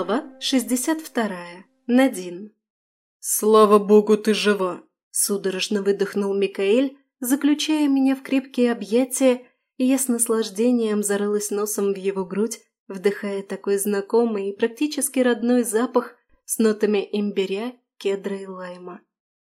Глава 62. Надин. «Слава богу, ты жива!» – судорожно выдохнул Микаэль, заключая меня в крепкие объятия, и я с наслаждением зарылась носом в его грудь, вдыхая такой знакомый и практически родной запах с нотами имбиря, кедра и лайма.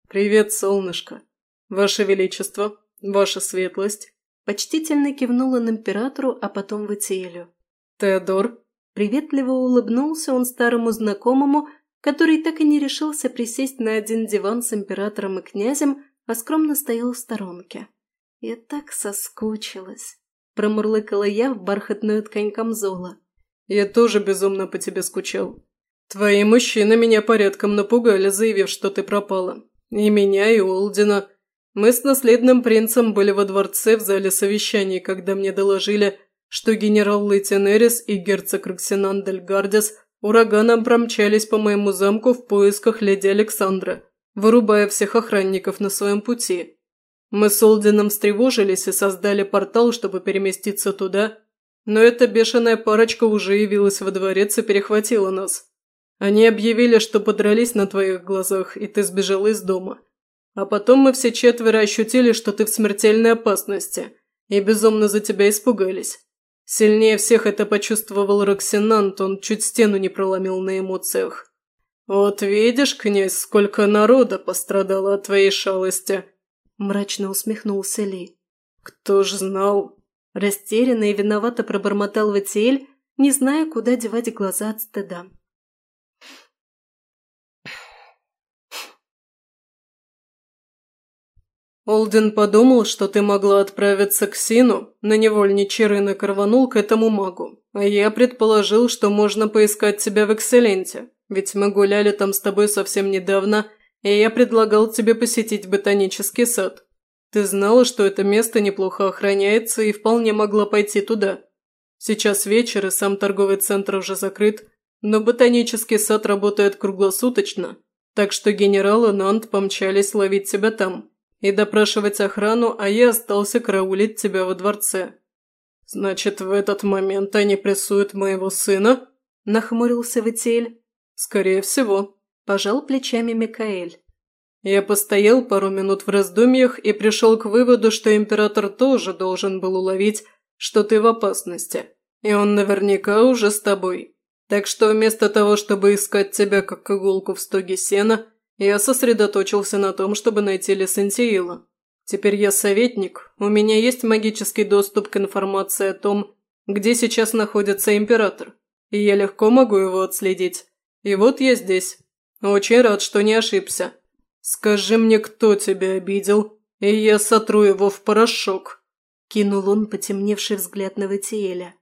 «Привет, солнышко! Ваше Величество, Ваша Светлость!» Почтительно кивнул он императору, а потом Ватиэлю. «Теодор!» Приветливо улыбнулся он старому знакомому, который так и не решился присесть на один диван с императором и князем, а скромно стоял в сторонке. Я так соскучилась. Промурлыкала я в бархатную ткань камзола. «Я тоже безумно по тебе скучал. Твои мужчины меня порядком напугали, заявив, что ты пропала. И меня, и Олдина. Мы с наследным принцем были во дворце в зале совещаний, когда мне доложили, что генерал Лейтенерис и герцог Роксинан Дельгардис ураганом промчались по моему замку в поисках леди Александра, вырубая всех охранников на своем пути. Мы с Олдином встревожились и создали портал, чтобы переместиться туда, но эта бешеная парочка уже явилась во дворец и перехватила нас. Они объявили, что подрались на твоих глазах, и ты сбежал из дома. А потом мы все четверо ощутили, что ты в смертельной опасности, и безумно за тебя испугались. Сильнее всех это почувствовал Роксинант, он чуть стену не проломил на эмоциях. «Вот видишь, князь, сколько народа пострадало от твоей шалости!» Мрачно усмехнулся Ли. «Кто ж знал?» Растерянно и виновато пробормотал Ватиэль, не зная, куда девать глаза от стыда. Олден подумал, что ты могла отправиться к Сину, на невольничий рынок рванул к этому магу, а я предположил, что можно поискать тебя в Экселенте, ведь мы гуляли там с тобой совсем недавно, и я предлагал тебе посетить ботанический сад. Ты знала, что это место неплохо охраняется и вполне могла пойти туда. Сейчас вечер, и сам торговый центр уже закрыт, но ботанический сад работает круглосуточно, так что генерал и Нант помчались ловить тебя там и допрашивать охрану, а я остался караулить тебя во дворце. Значит, в этот момент они прессуют моего сына?» – нахмурился Витель. «Скорее всего», – пожал плечами Микаэль. Я постоял пару минут в раздумьях и пришел к выводу, что император тоже должен был уловить, что ты в опасности, и он наверняка уже с тобой. Так что вместо того, чтобы искать тебя как иголку в стоге сена, я сосредоточился на том, чтобы найти Лесентиила. Теперь я советник, у меня есть магический доступ к информации о том, где сейчас находится император, и я легко могу его отследить. И вот я здесь. Очень рад, что не ошибся. Скажи мне, кто тебя обидел, и я сотру его в порошок. Кинул он потемневший взгляд на Ватиэля.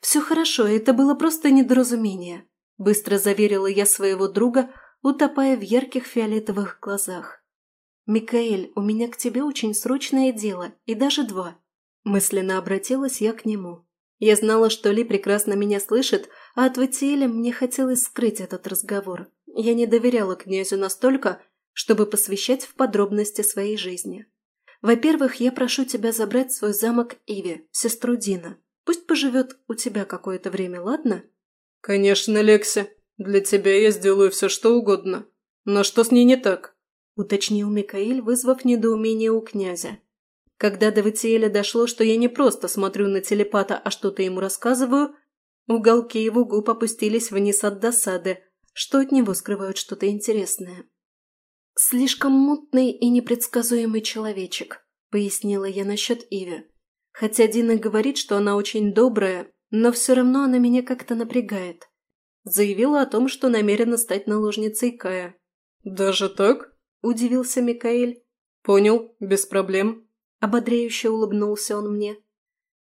«Все хорошо, это было просто недоразумение», – быстро заверила я своего друга, утопая в ярких фиолетовых глазах. «Микаэль, у меня к тебе очень срочное дело, и даже два». Мысленно обратилась я к нему. Я знала, что Ли прекрасно меня слышит, а от Ватиэля мне хотелось скрыть этот разговор. Я не доверяла князю настолько, чтобы посвящать в подробности своей жизни. Во-первых, я прошу тебя забрать свой замок Иви, сестру Дина. Пусть поживет у тебя какое-то время, ладно?» «Конечно, Лекси», «Для тебя я сделаю все, что угодно. Но что с ней не так?» – уточнил Микаэль, вызвав недоумение у князя. Когда до Ватиэля дошло, что я не просто смотрю на телепата, а что-то ему рассказываю, уголки его губ опустились вниз от досады, что от него скрывают что-то интересное. «Слишком мутный и непредсказуемый человечек», – пояснила я насчет Иви. Хотя Дина говорит, что она очень добрая, но все равно она меня как-то напрягает заявила о том, что намерена стать наложницей Кая. «Даже так?» – удивился Микаэль. «Понял, без проблем». Ободряюще улыбнулся он мне.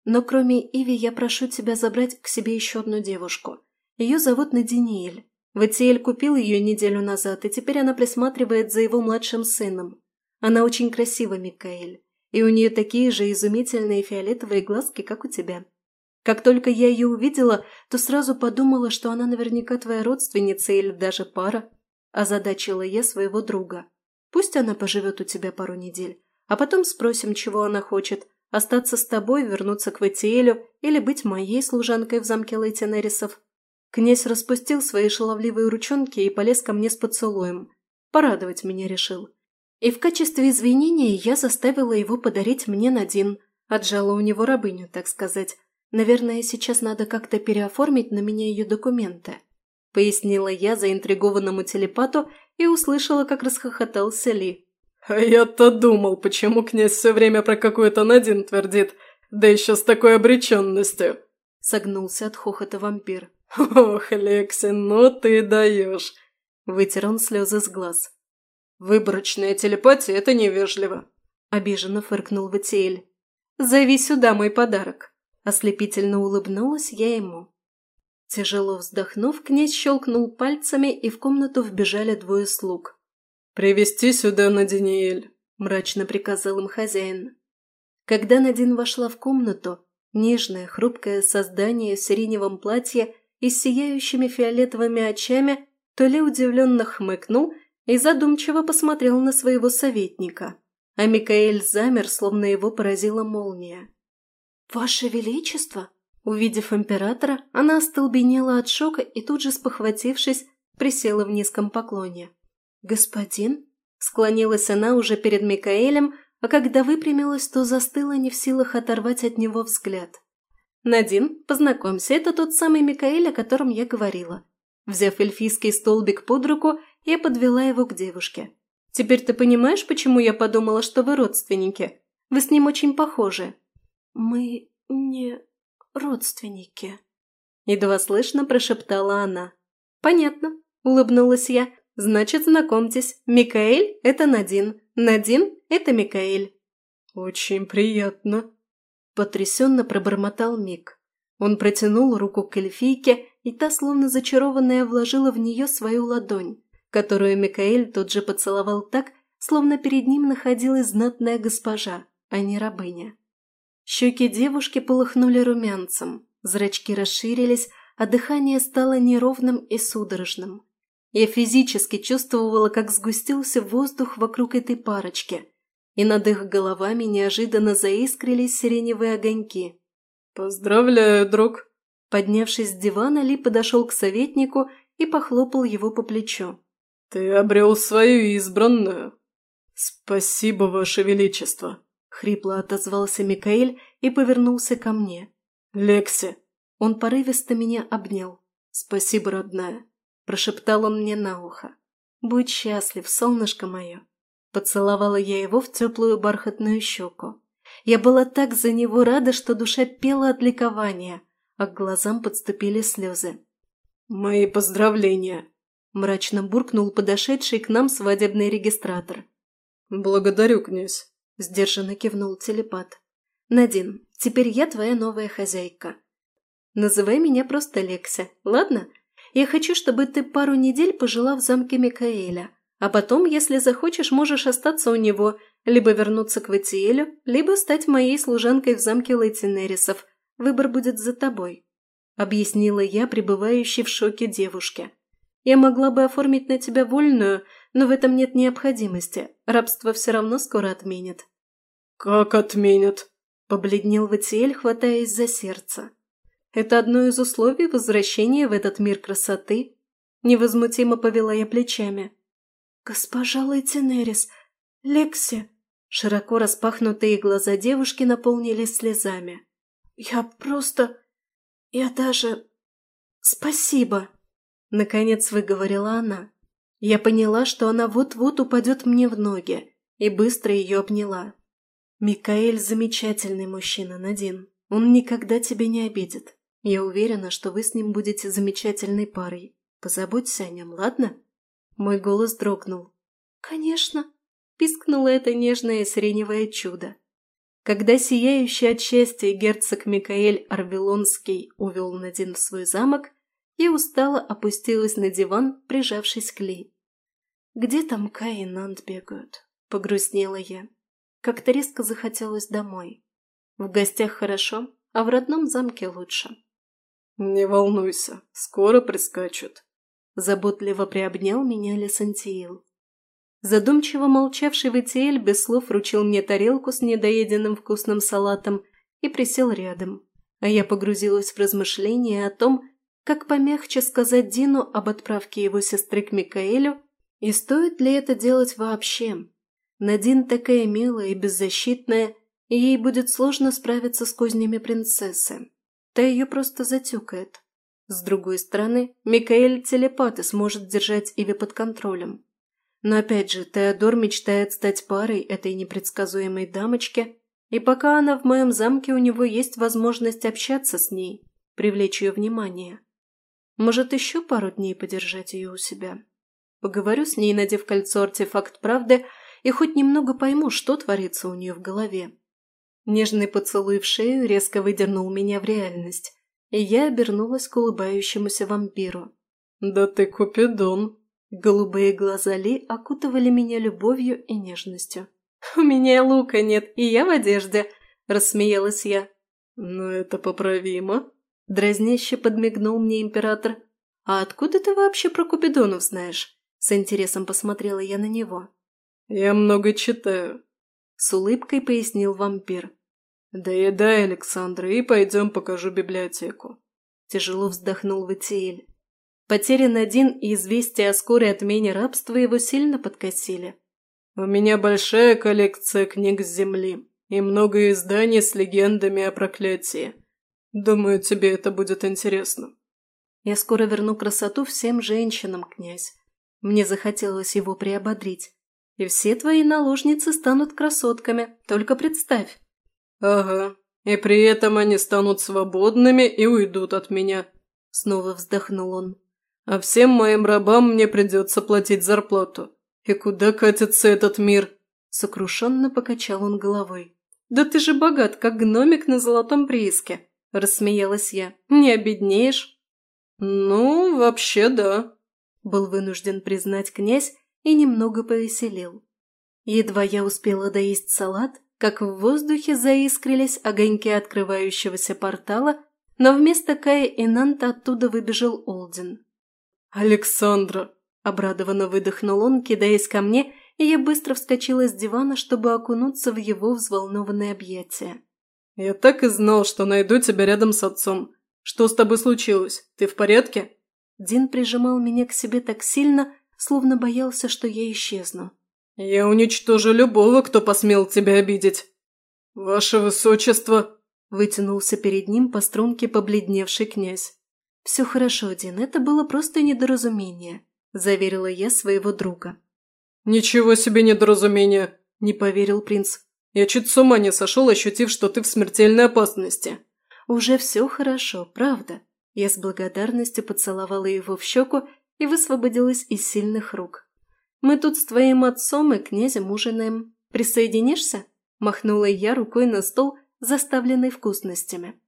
«Но кроме Иви я прошу тебя забрать к себе еще одну девушку. Ее зовут Надиниэль. Ватиэль купил ее неделю назад, и теперь она присматривает за его младшим сыном. Она очень красива, Микаэль, и у нее такие же изумительные фиолетовые глазки, как у тебя. Как только я ее увидела, то сразу подумала, что она наверняка твоя родственница или даже пара. Озадачила я своего друга. Пусть она поживет у тебя пару недель, а потом спросим, чего она хочет. Остаться с тобой, вернуться к Ватиэлю или быть моей служанкой в замке Лейтенерисов. Князь распустил свои шаловливые ручонки и полез ко мне с поцелуем. Порадовать меня решил. И в качестве извинения я заставила его подарить мне Надин. Отжала у него рабыню, так сказать. Наверное, сейчас надо как-то переоформить на меня ее документы. Пояснила я заинтригованному телепату и услышала, как расхохотался Ли. «А я-то думал, почему князь все время про какую-то Надин твердит, да еще с такой обреченностью!» Согнулся от хохота вампир. «Ох, Лекси, ну ты даешь!» Вытер он слезы с глаз. «Выборочная телепатия – это невежливо!» Обиженно фыркнул Ватиэль. «Зови сюда мой подарок!» Ослепительно улыбнулась я ему. Тяжело вздохнув, князь щелкнул пальцами, и в комнату вбежали двое слуг. «Привести сюда Надиниэль», – мрачно приказал им хозяин. Когда Надин вошла в комнату, нежное, хрупкое создание в сиреневом платье и с сияющими фиолетовыми очами, то ли удивленно хмыкнул и задумчиво посмотрел на своего советника, а Микаэль замер, словно его поразила молния. «Ваше Величество!» Увидев императора, она остолбенела от шока и тут же спохватившись, присела в низком поклоне. «Господин?» Склонилась она уже перед Микаэлем, а когда выпрямилась, то застыла не в силах оторвать от него взгляд. «Надин, познакомься, это тот самый Микаэль, о котором я говорила». Взяв эльфийский столбик под руку, я подвела его к девушке. «Теперь ты понимаешь, почему я подумала, что вы родственники? Вы с ним очень похожи». «Мы не родственники», — едва слышно прошептала она. «Понятно», — улыбнулась я. «Значит, знакомьтесь, Микаэль – это Надин, Надин – это Микаэль». «Очень приятно», – потрясенно пробормотал Мик. Он протянул руку к эльфийке, и та, словно зачарованная, вложила в нее свою ладонь, которую Микаэль тут же поцеловал так, словно перед ним находилась знатная госпожа, а не рабыня. Щеки девушки полыхнули румянцем, зрачки расширились, а дыхание стало неровным и судорожным. Я физически чувствовала, как сгустился воздух вокруг этой парочки, и над их головами неожиданно заискрились сиреневые огоньки. «Поздравляю, друг!» Поднявшись с дивана, Ли подошел к советнику и похлопал его по плечу. «Ты обрел свою избранную!» «Спасибо, Ваше Величество!» Хрипло отозвался Микаэль и повернулся ко мне. «Лекси!» Он порывисто меня обнял. «Спасибо, родная!» Прошептал он мне на ухо. «Будь счастлив, солнышко мое!» Поцеловала я его в теплую бархатную щеку. Я была так за него рада, что душа пела от ликования, а к глазам подступили слезы. «Мои поздравления!» – мрачно буркнул подошедший к нам свадебный регистратор. «Благодарю, князь!» – сдержанно кивнул телепат. «Надин, теперь я твоя новая хозяйка. Называй меня просто Лекся, ладно? Я хочу, чтобы ты пару недель пожила в замке Микаэля, а потом, если захочешь, можешь остаться у него, либо вернуться к Ватиэлю, либо стать моей служанкой в замке Лейтинерисов. Выбор будет за тобой», – объяснила я, пребывающей в шоке девушке. «Я могла бы оформить на тебя вольную, но в этом нет необходимости. Рабство все равно скоро отменят». «Как отменят?» – побледнел Ватиэль, хватаясь за сердце. «Это одно из условий возвращения в этот мир красоты», – невозмутимо повела я плечами. «Госпожа Лейтенерис, Лекси!» Широко распахнутые глаза девушки наполнились слезами. «Я просто... Я даже... Спасибо!» Наконец выговорила она. Я поняла, что она вот-вот упадет мне в ноги, и быстро ее обняла. «Микаэль – замечательный мужчина, Надин. Он никогда тебя не обидит. Я уверена, что вы с ним будете замечательной парой. Позаботься о нем, ладно?» Мой голос дрогнул. «Конечно!» – пискнуло это нежное сиреневое чудо. Когда сияющий от счастья герцог Микаэль Арвилонский увел Надин в свой замок, я устало опустилась на диван, прижавшись к Ли. «Где там Кай и Нант бегают?» – погрустнела я. Как-то резко захотелось домой. В гостях хорошо, а в родном замке лучше. «Не волнуйся, скоро прискачут», – заботливо приобнял меня Лесантиил. Задумчиво молчавший Витиэль без слов вручил мне тарелку с недоеденным вкусным салатом и присел рядом, а я погрузилась в размышления о том, как помягче сказать Дину об отправке его сестры к Микаэлю, и стоит ли это делать вообще. Надин такая милая и беззащитная, и ей будет сложно справиться с кознями принцессы. Та ее просто затюкает. С другой стороны, Микаэль телепат и сможет держать Иви под контролем. Но опять же, Теодор мечтает стать парой этой непредсказуемой дамочке, и пока она в моем замке, у него есть возможность общаться с ней, привлечь ее внимание. Может, еще пару дней подержать ее у себя. Поговорю с ней, надев кольцо артефакт правды, и хоть немного пойму, что творится у нее в голове. Нежный поцелуй в шею резко выдернул меня в реальность, и я обернулась к улыбающемуся вампиру. «Да ты Купидон!» Голубые глаза Ли окутывали меня любовью и нежностью. «У меня лука нет, и я в одежде», – рассмеялась я. «Но это поправимо», – дразняще подмигнул мне император. «А откуда ты вообще про Купидонов знаешь?» С интересом посмотрела я на него. «Я много читаю», – с улыбкой пояснил вампир. «Доедай, Александра, и пойдем покажу библиотеку». Тяжело вздохнул Ватиэль. Потерян один и известия о скорой отмене рабства его сильно подкосили. «У меня большая коллекция книг с земли и много изданий с легендами о проклятии. Думаю, тебе это будет интересно». «Я скоро верну красоту всем женщинам, князь. Мне захотелось его приободрить. И все твои наложницы станут красотками, только представь». «Ага, и при этом они станут свободными и уйдут от меня», — снова вздохнул он. «А всем моим рабам мне придется платить зарплату. И куда катится этот мир?» Сокрушенно покачал он головой. «Да ты же богат, как гномик на золотом прииске», – рассмеялась я. «Не обеднеешь?» «Ну, вообще да», – был вынужден признать князь и немного повеселил. Едва я успела доесть салат, как в воздухе заискрились огоньки открывающегося портала, но вместо Кая и Нанта оттуда выбежал Олдин. «Александра!» – обрадованно выдохнул он, кидаясь ко мне, и я быстро вскочила с дивана, чтобы окунуться в его взволнованное объятие. «Я так и знал, что найду тебя рядом с отцом. Что с тобой случилось? Ты в порядке?» Дин прижимал меня к себе так сильно, словно боялся, что я исчезну. «Я уничтожу любого, кто посмел тебя обидеть!» «Ваше высочество!» – вытянулся перед ним по струнке побледневший князь. «Все хорошо, Дин, это было просто недоразумение», – заверила я своего друга. «Ничего себе недоразумение!» – не поверил принц. «Я чуть с ума не сошел, ощутив, что ты в смертельной опасности». «Уже все хорошо, правда?» Я с благодарностью поцеловала его в щеку и высвободилась из сильных рук. «Мы тут с твоим отцом и князем ужинаем. Присоединишься?» – махнула я рукой на стол, заставленный вкусностями.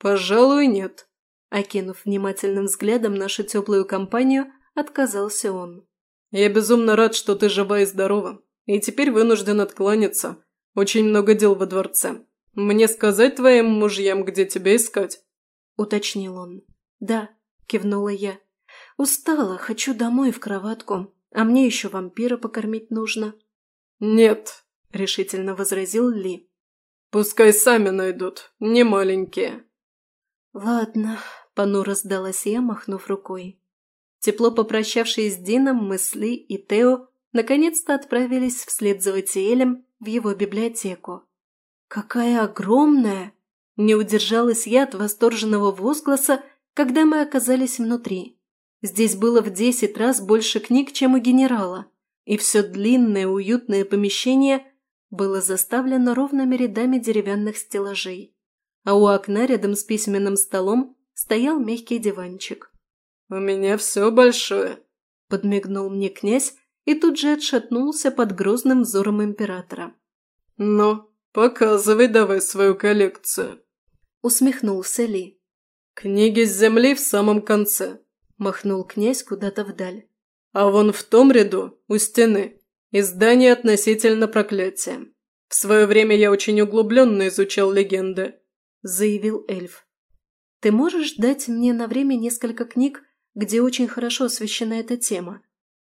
«Пожалуй, нет», – окинув внимательным взглядом нашу теплую компанию, отказался он. «Я безумно рад, что ты жива и здорова, и теперь вынужден откланяться. Очень много дел во дворце. Мне сказать твоим мужьям, где тебя искать?» – уточнил он. «Да», – кивнула я. «Устала, хочу домой в кроватку. А мне еще вампира покормить нужно». «Нет», – решительно возразил Ли. «Пускай сами найдут, не маленькие». «Ладно», – понуро сдалась я, махнув рукой. Тепло попрощавшись с Дином, мы с Ли и Тео наконец-то отправились вслед за Ватиэлем в его библиотеку. «Какая огромная!» – не удержалась я от восторженного возгласа, когда мы оказались внутри. Здесь было в десять раз больше книг, чем у генерала, и все длинное уютное помещение было заставлено ровными рядами деревянных стеллажей. А у окна рядом с письменным столом стоял мягкий диванчик. «У меня все большое», – подмигнул мне князь и тут же отшатнулся под грозным взором императора. «Ну, показывай давай свою коллекцию», – усмехнулся Ли. «Книги с земли в самом конце махнул князь куда-то вдаль. «А вон в том ряду, у стены, издание относительно проклятия. В свое время я очень углубленно изучал легенды», – заявил эльф. «Ты можешь дать мне на время несколько книг, где очень хорошо освещена эта тема?»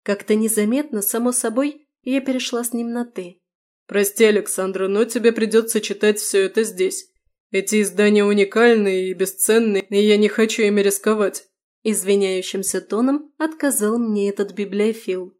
Как-то незаметно, само собой, я перешла с ним на «ты». «Прости, Александра, но тебе придется читать все это здесь. Эти издания уникальные и бесценные, и я не хочу ими рисковать. Извиняющимся тоном отказал мне этот библиофил.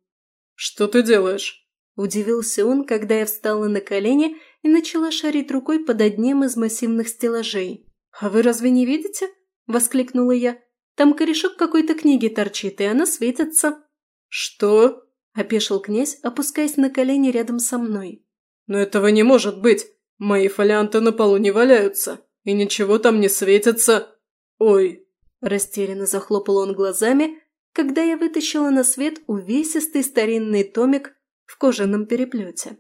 «Что ты делаешь?» Удивился он, когда я встала на колени и начала шарить рукой под одним из массивных стеллажей. «А вы разве не видите?» – воскликнула я. «Там корешок какой-то книги торчит, и она светится». «Что?» – опешил князь, опускаясь на колени рядом со мной. «Но этого не может быть! Мои фолианты на полу не валяются, и ничего там не светится! Ой!» Растерянно захлопал он глазами, когда я вытащила на свет увесистый старинный томик в кожаном переплете.